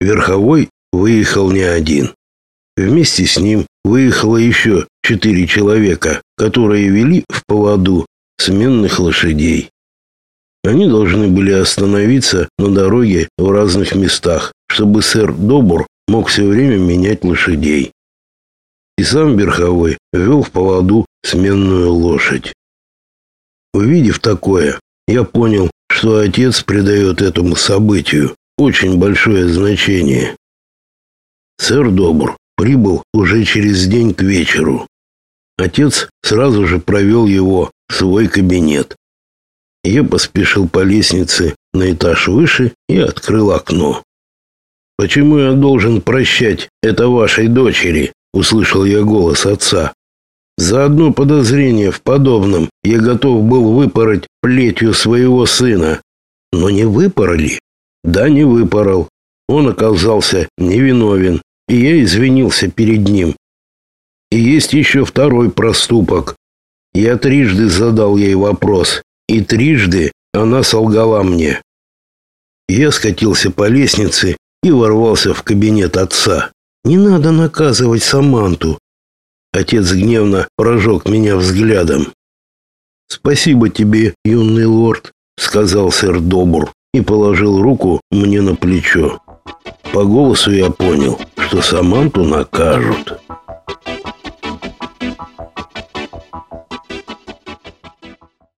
Верховой выехал не один. Вместе с ним выехало еще четыре человека, которые вели в поводу сменных лошадей. Они должны были остановиться на дороге в разных местах, чтобы сэр Добур мог все время менять лошадей. И сам Верховой вел в поводу сменную лошадь. Увидев такое, я понял, что отец придает этому событию очень большое значение. Сэр Добр прибыл уже через день к вечеру. Отец сразу же провел его в свой кабинет. Я поспешил по лестнице на этаж выше и открыл окно. «Почему я должен прощать это вашей дочери?» — услышал я голос отца. За одно подозрение в подобном я готов был выпороть плетью своего сына. Но не выпороли. Да, не выпорол. Он оказался невиновен, и я извинился перед ним. И есть еще второй проступок. Я трижды задал ей вопрос, и трижды она солгала мне. Я скатился по лестнице и ворвался в кабинет отца. Не надо наказывать Саманту. Отец гневно прожег меня взглядом. «Спасибо тебе, юный лорд», — сказал сэр Добур и положил руку мне на плечо. По голосу я понял, что Саманту накажут.